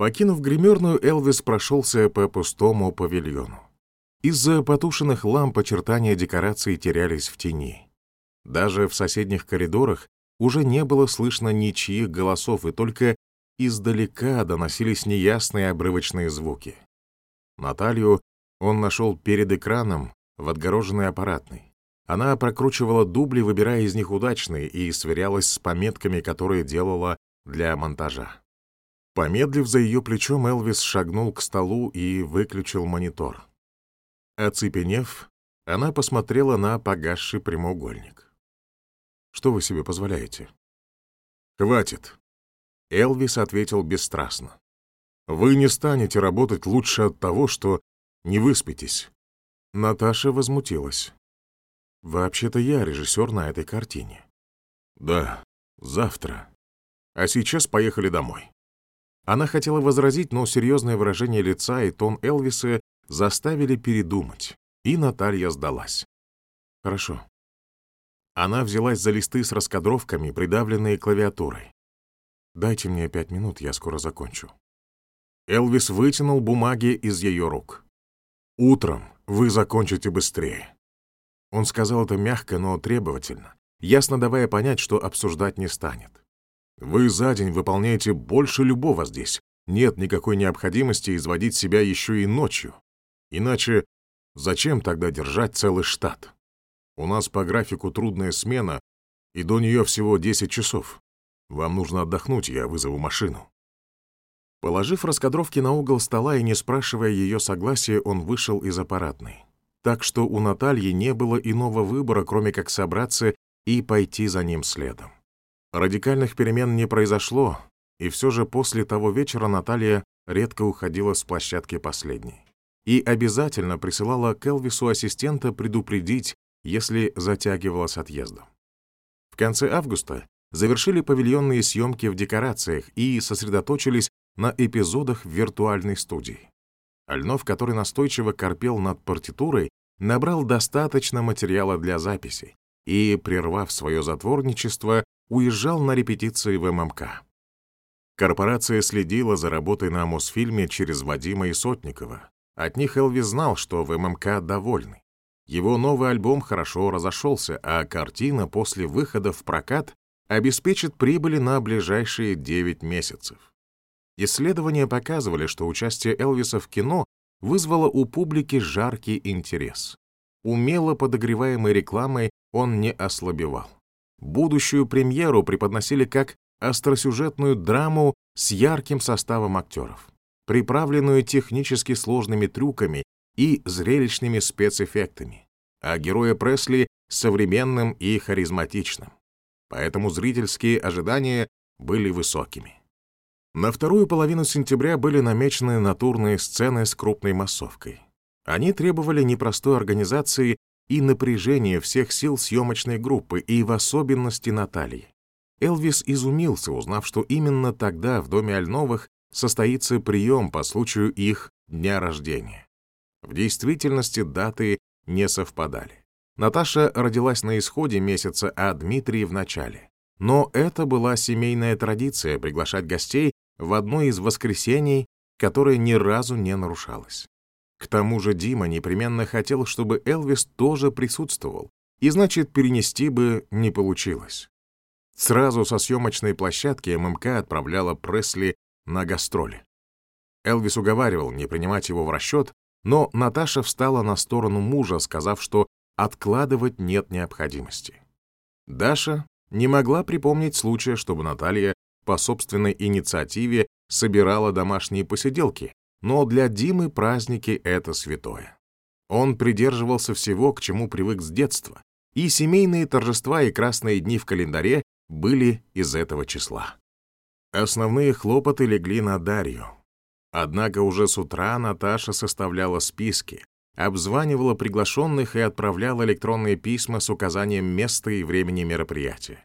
Покинув гримерную, Элвис прошелся по пустому павильону. Из-за потушенных ламп очертания декораций терялись в тени. Даже в соседних коридорах уже не было слышно ничьих голосов, и только издалека доносились неясные обрывочные звуки. Наталью он нашел перед экраном в отгороженной аппаратной. Она прокручивала дубли, выбирая из них удачные, и сверялась с пометками, которые делала для монтажа. Помедлив за ее плечом, Элвис шагнул к столу и выключил монитор. Оцепенев, она посмотрела на погасший прямоугольник. «Что вы себе позволяете?» «Хватит», — Элвис ответил бесстрастно. «Вы не станете работать лучше от того, что не выспитесь». Наташа возмутилась. «Вообще-то я режиссер на этой картине». «Да, завтра. А сейчас поехали домой». Она хотела возразить, но серьезное выражение лица и тон Элвиса заставили передумать, и Наталья сдалась. «Хорошо». Она взялась за листы с раскадровками, придавленные клавиатурой. «Дайте мне пять минут, я скоро закончу». Элвис вытянул бумаги из ее рук. «Утром вы закончите быстрее». Он сказал это мягко, но требовательно, ясно давая понять, что обсуждать не станет. «Вы за день выполняете больше любого здесь. Нет никакой необходимости изводить себя еще и ночью. Иначе зачем тогда держать целый штат? У нас по графику трудная смена, и до нее всего 10 часов. Вам нужно отдохнуть, я вызову машину». Положив раскадровки на угол стола и не спрашивая ее согласия, он вышел из аппаратной. Так что у Натальи не было иного выбора, кроме как собраться и пойти за ним следом. Радикальных перемен не произошло, и все же после того вечера Наталья редко уходила с площадки последней. И обязательно присылала к Элвису ассистента предупредить, если затягивала с отъездом. В конце августа завершили павильонные съемки в декорациях и сосредоточились на эпизодах в виртуальной студии. Альнов, который настойчиво корпел над партитурой, набрал достаточно материала для записи и, прервав свое затворничество, уезжал на репетиции в ММК. Корпорация следила за работой на Мосфильме через Вадима и Сотникова. От них Элвис знал, что в ММК довольны. Его новый альбом хорошо разошелся, а картина после выхода в прокат обеспечит прибыли на ближайшие 9 месяцев. Исследования показывали, что участие Элвиса в кино вызвало у публики жаркий интерес. Умело подогреваемой рекламой он не ослабевал. Будущую премьеру преподносили как остросюжетную драму с ярким составом актеров, приправленную технически сложными трюками и зрелищными спецэффектами, а героя Пресли — современным и харизматичным. Поэтому зрительские ожидания были высокими. На вторую половину сентября были намечены натурные сцены с крупной массовкой. Они требовали непростой организации и напряжения всех сил съемочной группы, и в особенности Натальи. Элвис изумился, узнав, что именно тогда в доме Альновых состоится прием по случаю их дня рождения. В действительности даты не совпадали. Наташа родилась на исходе месяца, а Дмитрий — в начале. Но это была семейная традиция приглашать гостей в одно из воскресений, которое ни разу не нарушалось. К тому же Дима непременно хотел, чтобы Элвис тоже присутствовал, и значит, перенести бы не получилось. Сразу со съемочной площадки ММК отправляла Пресли на гастроли. Элвис уговаривал не принимать его в расчет, но Наташа встала на сторону мужа, сказав, что откладывать нет необходимости. Даша не могла припомнить случая, чтобы Наталья по собственной инициативе собирала домашние посиделки, но для Димы праздники — это святое. Он придерживался всего, к чему привык с детства, и семейные торжества и красные дни в календаре были из этого числа. Основные хлопоты легли на Дарью. Однако уже с утра Наташа составляла списки, обзванивала приглашенных и отправляла электронные письма с указанием места и времени мероприятия.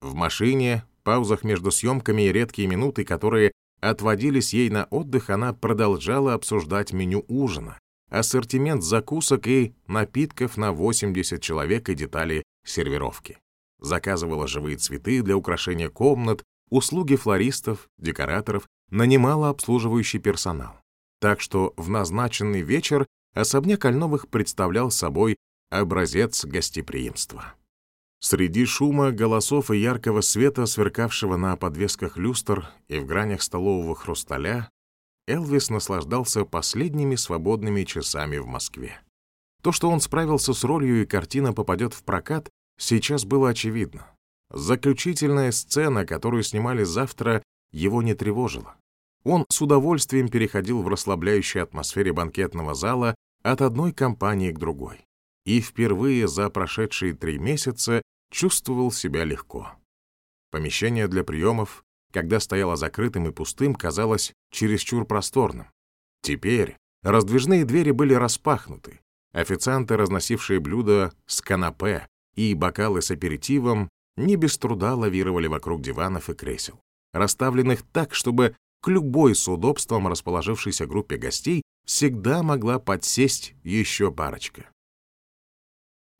В машине, паузах между съемками и редкие минуты, которые отводились ей на отдых, она продолжала обсуждать меню ужина, ассортимент закусок и напитков на 80 человек и детали сервировки. Заказывала живые цветы для украшения комнат, услуги флористов, декораторов нанимала обслуживающий персонал. Так что в назначенный вечер особняк Альновых представлял собой образец гостеприимства. Среди шума, голосов и яркого света, сверкавшего на подвесках люстр и в гранях столового хрусталя, Элвис наслаждался последними свободными часами в Москве. То, что он справился с ролью и картина попадет в прокат, сейчас было очевидно. Заключительная сцена, которую снимали завтра, его не тревожила. Он с удовольствием переходил в расслабляющей атмосфере банкетного зала от одной компании к другой. И впервые за прошедшие три месяца чувствовал себя легко. Помещение для приемов, когда стояло закрытым и пустым, казалось чересчур просторным. Теперь раздвижные двери были распахнуты. Официанты, разносившие блюда с канапе и бокалы с аперитивом, не без труда лавировали вокруг диванов и кресел, расставленных так, чтобы к любой с удобством расположившейся группе гостей всегда могла подсесть еще парочка.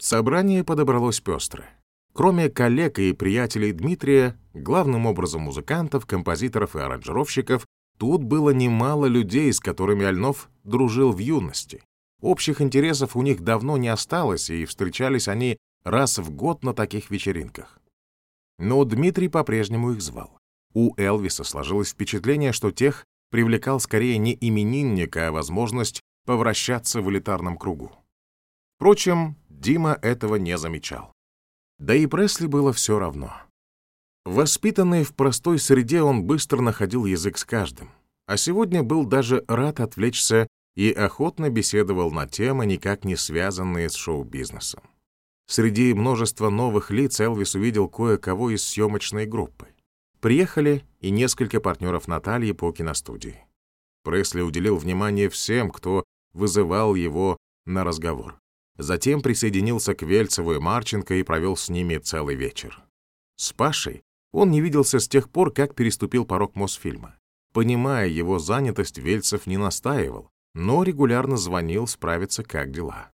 Собрание подобралось пестрое. Кроме коллег и приятелей Дмитрия, главным образом музыкантов, композиторов и аранжировщиков, тут было немало людей, с которыми Альнов дружил в юности. Общих интересов у них давно не осталось, и встречались они раз в год на таких вечеринках. Но Дмитрий по-прежнему их звал. У Элвиса сложилось впечатление, что тех привлекал скорее не именинник, а возможность повращаться в элитарном кругу. Впрочем, Дима этого не замечал. Да и Пресли было все равно. Воспитанный в простой среде, он быстро находил язык с каждым, а сегодня был даже рад отвлечься и охотно беседовал на темы, никак не связанные с шоу-бизнесом. Среди множества новых лиц Элвис увидел кое-кого из съемочной группы. Приехали и несколько партнеров Натальи по киностудии. Пресли уделил внимание всем, кто вызывал его на разговор. Затем присоединился к Вельцеву и Марченко и провел с ними целый вечер. С Пашей он не виделся с тех пор, как переступил порог Мосфильма. Понимая его занятость, Вельцев не настаивал, но регулярно звонил справиться, как дела.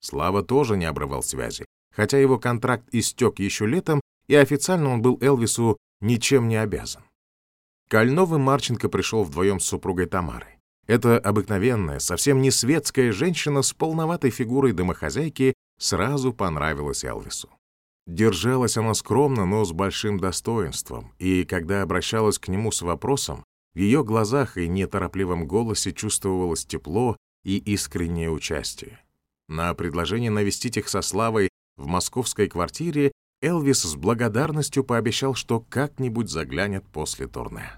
Слава тоже не обрывал связи, хотя его контракт истек еще летом, и официально он был Элвису ничем не обязан. Кольнов и Марченко пришел вдвоем с супругой Тамарой. Эта обыкновенная, совсем не светская женщина с полноватой фигурой домохозяйки сразу понравилась Элвису. Держалась она скромно, но с большим достоинством, и когда обращалась к нему с вопросом, в ее глазах и неторопливом голосе чувствовалось тепло и искреннее участие. На предложение навестить их со Славой в московской квартире Элвис с благодарностью пообещал, что как-нибудь заглянет после турне.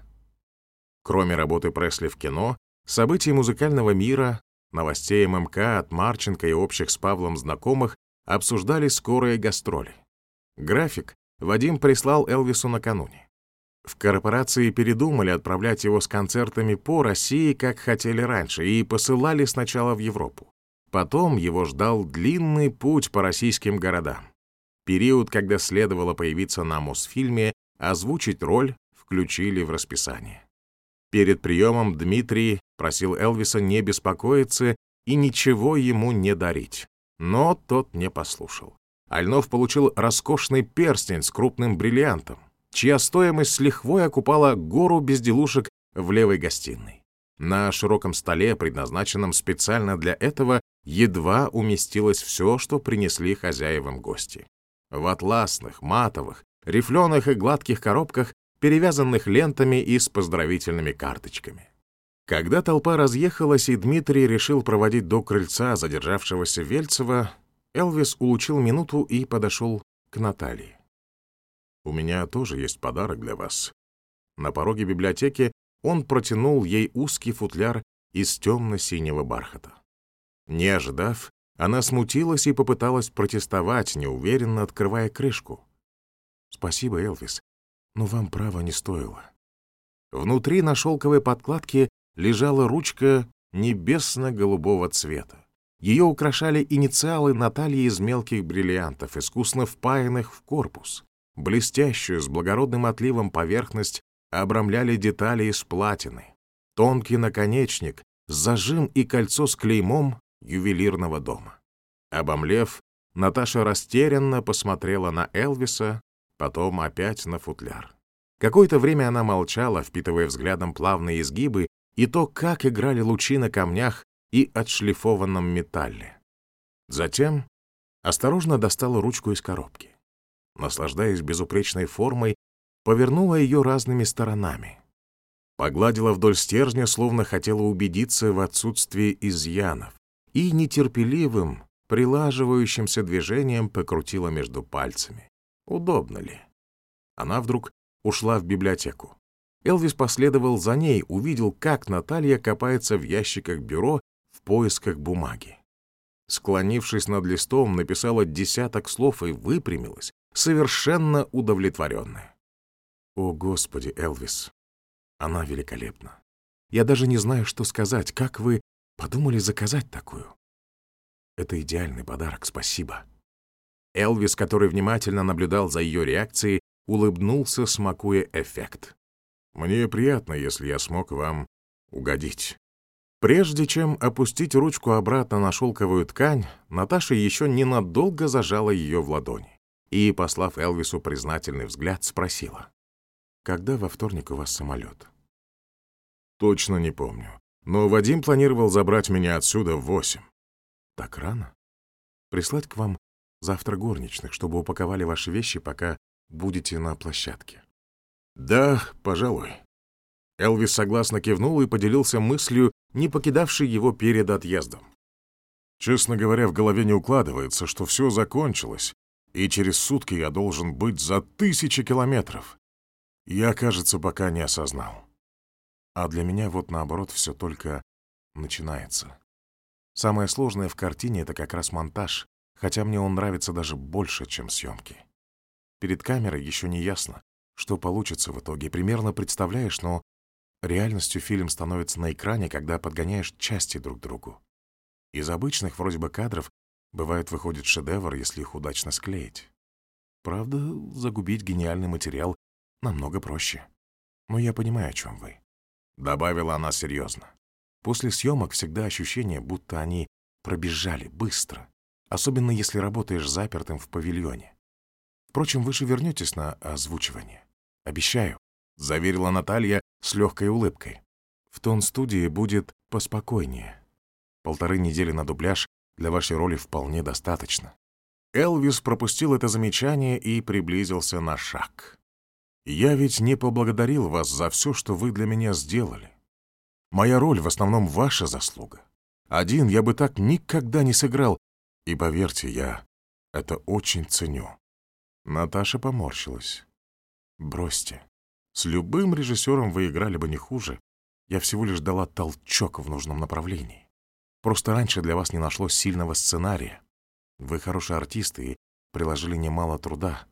Кроме работы Пресли в кино, событий музыкального мира, новостей ММК от Марченко и общих с Павлом знакомых обсуждали скорые гастроли. График Вадим прислал Элвису накануне. В корпорации передумали отправлять его с концертами по России, как хотели раньше, и посылали сначала в Европу. Потом его ждал длинный путь по российским городам. Период, когда следовало появиться на Мосфильме, озвучить роль включили в расписание. Перед приемом Дмитрий просил Элвиса не беспокоиться и ничего ему не дарить. Но тот не послушал. Альнов получил роскошный перстень с крупным бриллиантом, чья стоимость с лихвой окупала гору безделушек в левой гостиной. На широком столе, предназначенном специально для этого, едва уместилось все, что принесли хозяевам гости в атласных, матовых, рифленых и гладких коробках, перевязанных лентами и с поздравительными карточками. Когда толпа разъехалась и Дмитрий решил проводить до крыльца задержавшегося Вельцева, Элвис улучил минуту и подошел к Наталье. «У меня тоже есть подарок для вас». На пороге библиотеки он протянул ей узкий футляр из темно-синего бархата. Не ожидав, она смутилась и попыталась протестовать, неуверенно открывая крышку. «Спасибо, Элвис, но вам право не стоило». Внутри на шелковой подкладке лежала ручка небесно-голубого цвета. Ее украшали инициалы Натальи из мелких бриллиантов, искусно впаянных в корпус. Блестящую, с благородным отливом поверхность обрамляли детали из платины. Тонкий наконечник, зажим и кольцо с клеймом ювелирного дома. Обомлев, Наташа растерянно посмотрела на Элвиса, потом опять на футляр. Какое-то время она молчала, впитывая взглядом плавные изгибы и то, как играли лучи на камнях и отшлифованном металле. Затем осторожно достала ручку из коробки. Наслаждаясь безупречной формой, повернула ее разными сторонами. Погладила вдоль стержня, словно хотела убедиться в отсутствии изъянов, и нетерпеливым, прилаживающимся движением покрутила между пальцами. Удобно ли? Она вдруг ушла в библиотеку. Элвис последовал за ней, увидел, как Наталья копается в ящиках бюро в поисках бумаги. Склонившись над листом, написала десяток слов и выпрямилась, совершенно удовлетворенная. «О, Господи, Элвис, она великолепна. Я даже не знаю, что сказать. Как вы подумали заказать такую?» «Это идеальный подарок, спасибо». Элвис, который внимательно наблюдал за ее реакцией, улыбнулся, смакуя эффект. «Мне приятно, если я смог вам угодить». Прежде чем опустить ручку обратно на шелковую ткань, Наташа еще ненадолго зажала ее в ладони и, послав Элвису признательный взгляд, спросила. «Когда во вторник у вас самолет?» «Точно не помню. Но Вадим планировал забрать меня отсюда в восемь». «Так рано? Прислать к вам завтра горничных, чтобы упаковали ваши вещи, пока будете на площадке». «Да, пожалуй». Элвис согласно кивнул и поделился мыслью, не покидавшей его перед отъездом. Честно говоря, в голове не укладывается, что все закончилось, и через сутки я должен быть за тысячи километров. Я, кажется, пока не осознал. А для меня вот наоборот все только начинается. Самое сложное в картине — это как раз монтаж, хотя мне он нравится даже больше, чем съемки. Перед камерой еще не ясно, что получится в итоге. Примерно представляешь, но реальностью фильм становится на экране, когда подгоняешь части друг другу. Из обычных вроде бы кадров бывает выходит шедевр, если их удачно склеить. Правда, загубить гениальный материал намного проще. Но я понимаю, о чем вы. Добавила она серьезно. После съемок всегда ощущение, будто они пробежали быстро, особенно если работаешь запертым в павильоне. Впрочем, вы же вернетесь на озвучивание. Обещаю, — заверила Наталья с легкой улыбкой. В тон студии будет поспокойнее. Полторы недели на дубляж для вашей роли вполне достаточно. Элвис пропустил это замечание и приблизился на шаг. «Я ведь не поблагодарил вас за все, что вы для меня сделали. Моя роль в основном ваша заслуга. Один я бы так никогда не сыграл, и, поверьте, я это очень ценю». Наташа поморщилась. «Бросьте. С любым режиссером вы играли бы не хуже. Я всего лишь дала толчок в нужном направлении. Просто раньше для вас не нашлось сильного сценария. Вы хороший артист и приложили немало труда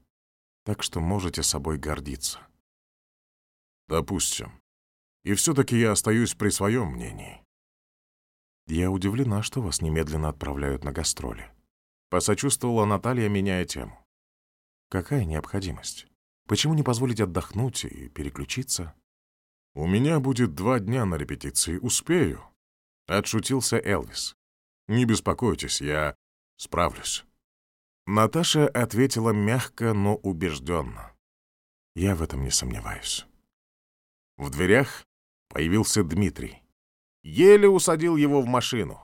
так что можете собой гордиться. Допустим. И все-таки я остаюсь при своем мнении. Я удивлена, что вас немедленно отправляют на гастроли. Посочувствовала Наталья, меняя тему. Какая необходимость? Почему не позволить отдохнуть и переключиться? У меня будет два дня на репетиции, успею. Отшутился Элвис. Не беспокойтесь, я справлюсь. Наташа ответила мягко, но убежденно. Я в этом не сомневаюсь. В дверях появился Дмитрий. Еле усадил его в машину.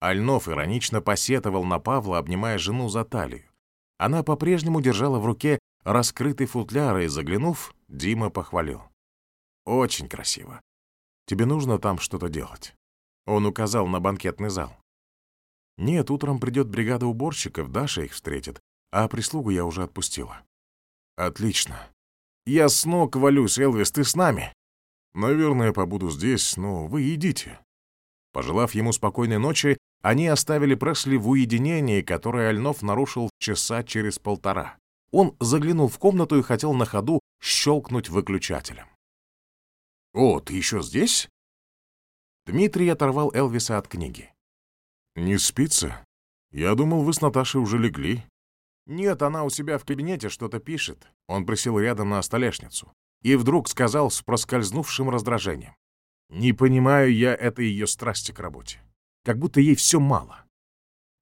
Альнов иронично посетовал на Павла, обнимая жену за талию. Она по-прежнему держала в руке раскрытый футляр, и, заглянув, Дима похвалил. «Очень красиво. Тебе нужно там что-то делать». Он указал на банкетный зал. Нет, утром придет бригада уборщиков, Даша их встретит, а прислугу я уже отпустила. Отлично. Я с ног валюсь, Элвис, ты с нами? Наверное, побуду здесь, но вы идите. Пожелав ему спокойной ночи, они оставили Пресли в уединении, которое Альнов нарушил часа через полтора. Он заглянул в комнату и хотел на ходу щелкнуть выключателем. «О, ты еще здесь?» Дмитрий оторвал Элвиса от книги. «Не спится? Я думал, вы с Наташей уже легли». «Нет, она у себя в кабинете что-то пишет». Он присел рядом на столешницу и вдруг сказал с проскользнувшим раздражением. «Не понимаю я этой ее страсти к работе. Как будто ей все мало».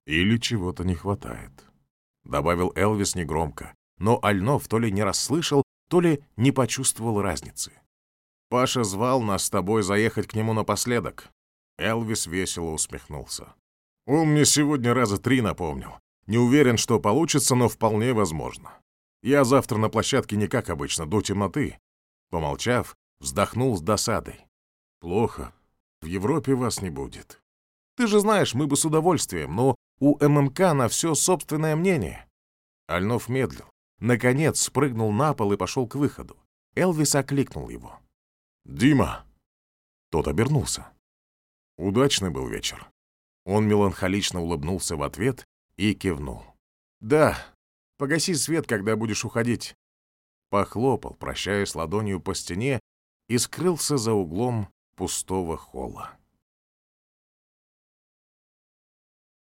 «Или чего-то не хватает», — добавил Элвис негромко. Но Альнов то ли не расслышал, то ли не почувствовал разницы. «Паша звал нас с тобой заехать к нему напоследок». Элвис весело усмехнулся. «Он мне сегодня раза три напомнил. Не уверен, что получится, но вполне возможно. Я завтра на площадке не как обычно, до темноты». Помолчав, вздохнул с досадой. «Плохо. В Европе вас не будет. Ты же знаешь, мы бы с удовольствием, но у ММК на все собственное мнение». Альнов медлил. Наконец спрыгнул на пол и пошел к выходу. Элвис окликнул его. «Дима!» Тот обернулся. Удачный был вечер. Он меланхолично улыбнулся в ответ и кивнул. «Да, погаси свет, когда будешь уходить». Похлопал, прощаясь ладонью по стене, и скрылся за углом пустого холла.